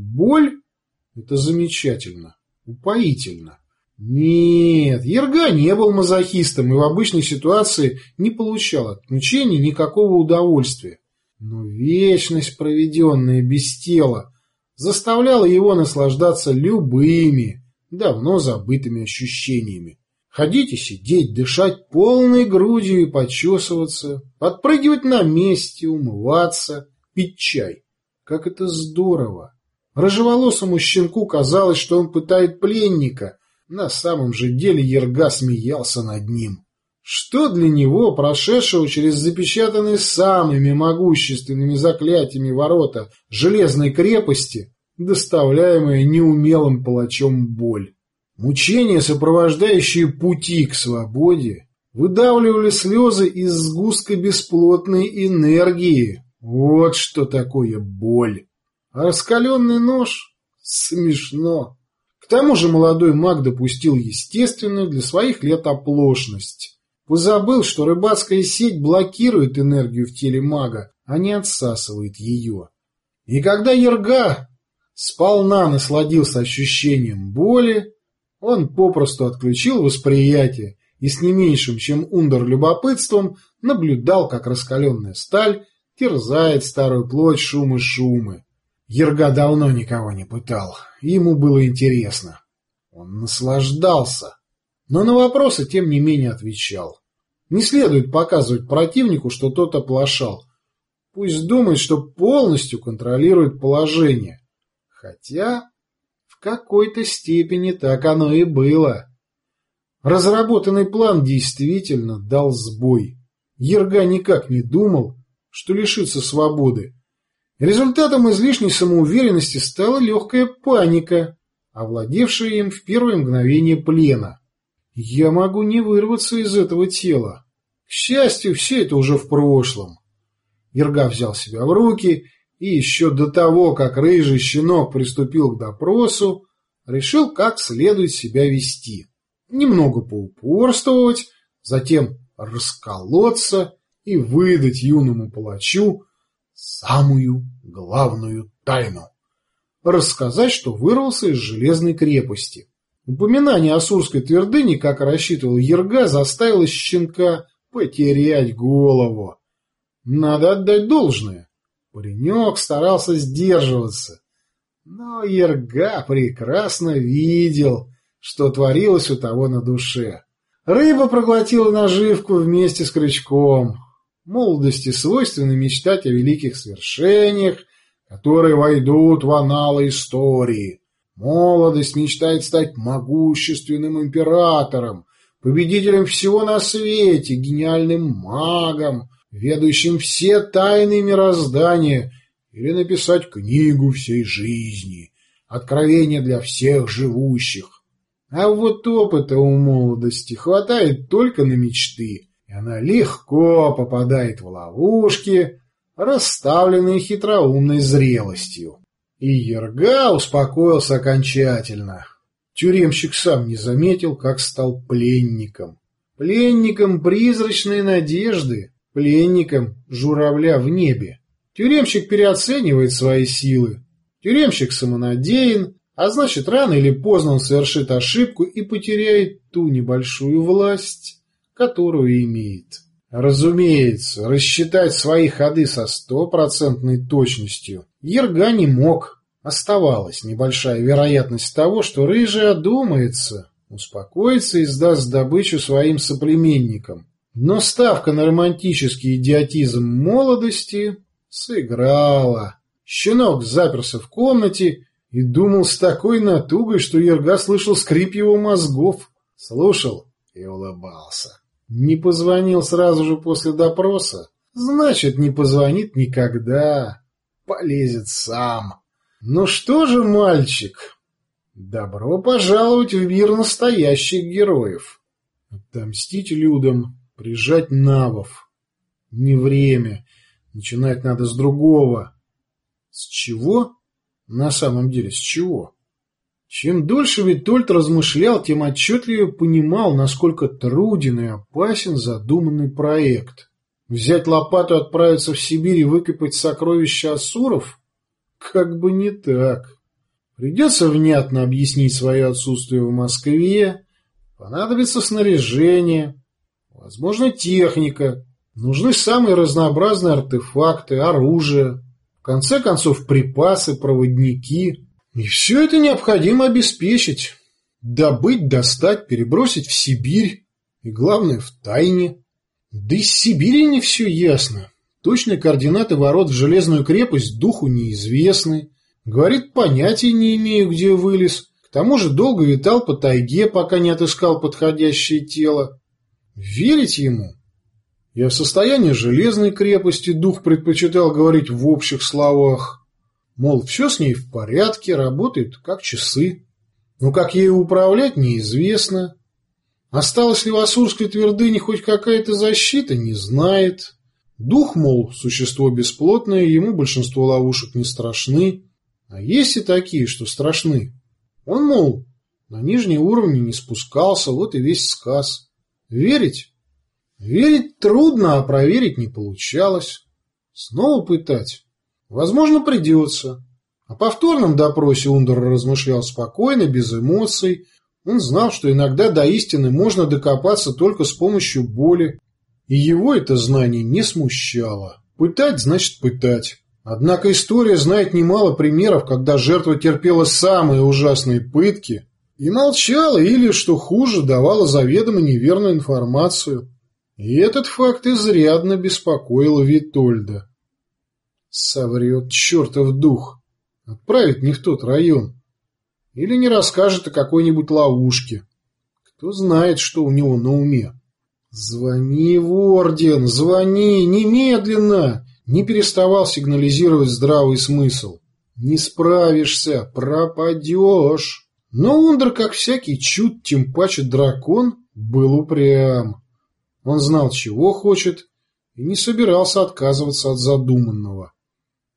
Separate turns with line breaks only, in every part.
Боль – это замечательно, упоительно. Нет, Ерга не был мазохистом и в обычной ситуации не получал от мучений никакого удовольствия. Но вечность, проведенная без тела, заставляла его наслаждаться любыми, давно забытыми ощущениями. Ходить и сидеть, дышать полной грудью и почесываться, подпрыгивать на месте, умываться, пить чай. Как это здорово! Рыжеволосому щенку казалось, что он пытает пленника. На самом же деле Ерга смеялся над ним. Что для него, прошедшего через запечатанные самыми могущественными заклятиями ворота железной крепости, доставляемая неумелым палачом боль? Мучения, сопровождающие пути к свободе, выдавливали слезы из сгустка бесплотной энергии. Вот что такое боль. А раскаленный нож? Смешно. К тому же молодой маг допустил естественную для своих лет оплошность. Позабыл, что рыбацкая сеть блокирует энергию в теле мага, а не отсасывает ее. И когда Ерга сполна насладился ощущением боли, он попросту отключил восприятие и с не меньшим, чем Ундер любопытством, наблюдал, как раскаленная сталь терзает старую плоть шумы-шумы. Ерга давно никого не пытал, ему было интересно. Он наслаждался, но на вопросы тем не менее отвечал. Не следует показывать противнику, что тот оплошал. Пусть думает, что полностью контролирует положение. Хотя в какой-то степени так оно и было. Разработанный план действительно дал сбой. Ерга никак не думал, что лишится свободы. Результатом излишней самоуверенности стала легкая паника, овладевшая им в первое мгновение плена. «Я могу не вырваться из этого тела. К счастью, все это уже в прошлом». Ерга взял себя в руки и еще до того, как рыжий щенок приступил к допросу, решил, как следует себя вести. Немного поупорствовать, затем расколоться и выдать юному палачу самую главную тайну. Рассказать, что вырвался из железной крепости. Упоминание о Сурской твердыне, как рассчитывал Ерга, заставило щенка потерять голову. Надо отдать должное. Паренек старался сдерживаться. Но Ерга прекрасно видел, что творилось у того на душе. Рыба проглотила наживку вместе с крючком. Молодости свойственно мечтать о великих свершениях, которые войдут в аналы истории. Молодость мечтает стать могущественным императором, победителем всего на свете, гениальным магом, ведущим все тайны мироздания, или написать книгу всей жизни, откровение для всех живущих. А вот опыта у молодости хватает только на мечты, и она легко попадает в ловушки, расставленные хитроумной зрелостью. И Ерга успокоился окончательно. Тюремщик сам не заметил, как стал пленником. Пленником призрачной надежды, пленником журавля в небе. Тюремщик переоценивает свои силы. Тюремщик самонадеян, а значит, рано или поздно он совершит ошибку и потеряет ту небольшую власть, которую имеет. Разумеется, рассчитать свои ходы со стопроцентной точностью Ерга не мог. Оставалась небольшая вероятность того, что Рыжий одумается, успокоится и сдаст добычу своим соплеменникам. Но ставка на романтический идиотизм молодости сыграла. Щенок заперся в комнате и думал с такой натугой, что Ерга слышал скрип его мозгов. Слушал и улыбался. Не позвонил сразу же после допроса? Значит, не позвонит никогда. Полезет сам. Ну что же, мальчик, добро пожаловать в мир настоящих героев. Отомстить людям, прижать навов. Не время. Начинать надо с другого. С чего? На самом деле, с чего? Чем дольше Витольд размышлял, тем отчетливее понимал, насколько труден и опасен задуманный проект. Взять лопату, отправиться в Сибирь и выкопать сокровища Асуров? Как бы не так. Придется внятно объяснить свое отсутствие в Москве, понадобится снаряжение, возможно, техника, нужны самые разнообразные артефакты, оружие, в конце концов припасы, проводники. И все это необходимо обеспечить, добыть, достать, перебросить в Сибирь и, главное, в тайне. Да из Сибири не все ясно. Точные координаты ворот в Железную крепость духу неизвестны. Говорит, понятия не имею, где вылез. К тому же долго витал по тайге, пока не отыскал подходящее тело. Верить ему? Я в состоянии Железной крепости дух предпочитал говорить в общих словах. Мол, все с ней в порядке, работает как часы. Но как ею управлять, неизвестно. Осталась ли в Асурской твердыне хоть какая-то защита, не знает. Дух, мол, существо бесплотное, ему большинство ловушек не страшны. А есть и такие, что страшны. Он, мол, на нижние уровни не спускался, вот и весь сказ. Верить? Верить трудно, а проверить не получалось. Снова пытать? Возможно, придется. О повторном допросе Ундер размышлял спокойно, без эмоций. Он знал, что иногда до истины можно докопаться только с помощью боли, и его это знание не смущало. Пытать значит пытать. Однако история знает немало примеров, когда жертва терпела самые ужасные пытки и молчала или, что хуже, давала заведомо неверную информацию. И этот факт изрядно беспокоил Витольда. Соврет чертов дух. Отправит не в тот район. Или не расскажет о какой-нибудь ловушке. Кто знает, что у него на уме. «Звони в орден! Звони! Немедленно!» Не переставал сигнализировать здравый смысл. «Не справишься! Пропадешь!» Но Ундер, как всякий чуд, тем паче дракон, был упрям. Он знал, чего хочет, и не собирался отказываться от задуманного.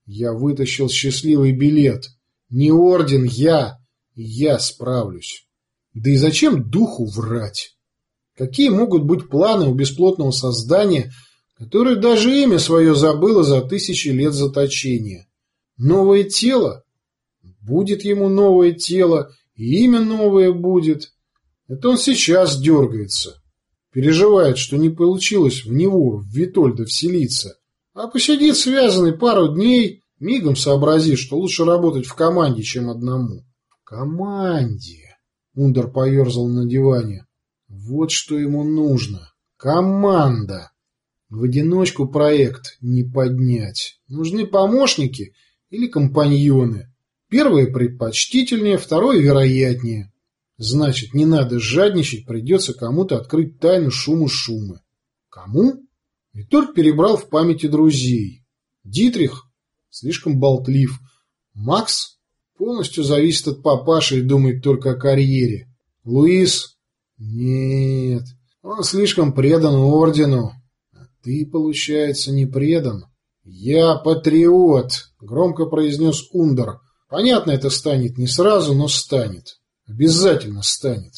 Я вытащил счастливый билет. Не орден, я. Я справлюсь. Да и зачем духу врать? Какие могут быть планы у бесплотного создания, которое даже имя свое забыло за тысячи лет заточения? Новое тело? Будет ему новое тело, и имя новое будет. Это он сейчас дергается. Переживает, что не получилось в него, в Витольда, вселиться. А посидит связанный пару дней, мигом сообразит, что лучше работать в команде, чем одному. В команде. Ундер поерзал на диване. Вот что ему нужно. Команда. В одиночку проект не поднять. Нужны помощники или компаньоны. Первое предпочтительнее, второе вероятнее. Значит, не надо жадничать, придется кому-то открыть тайну шуму-шумы. Кому? Витольд перебрал в памяти друзей. Дитрих слишком болтлив. Макс полностью зависит от папаши и думает только о карьере. Луис нет, он слишком предан ордену. А ты, получается, не предан. Я патриот, громко произнес Ундер. Понятно, это станет не сразу, но станет. Обязательно станет.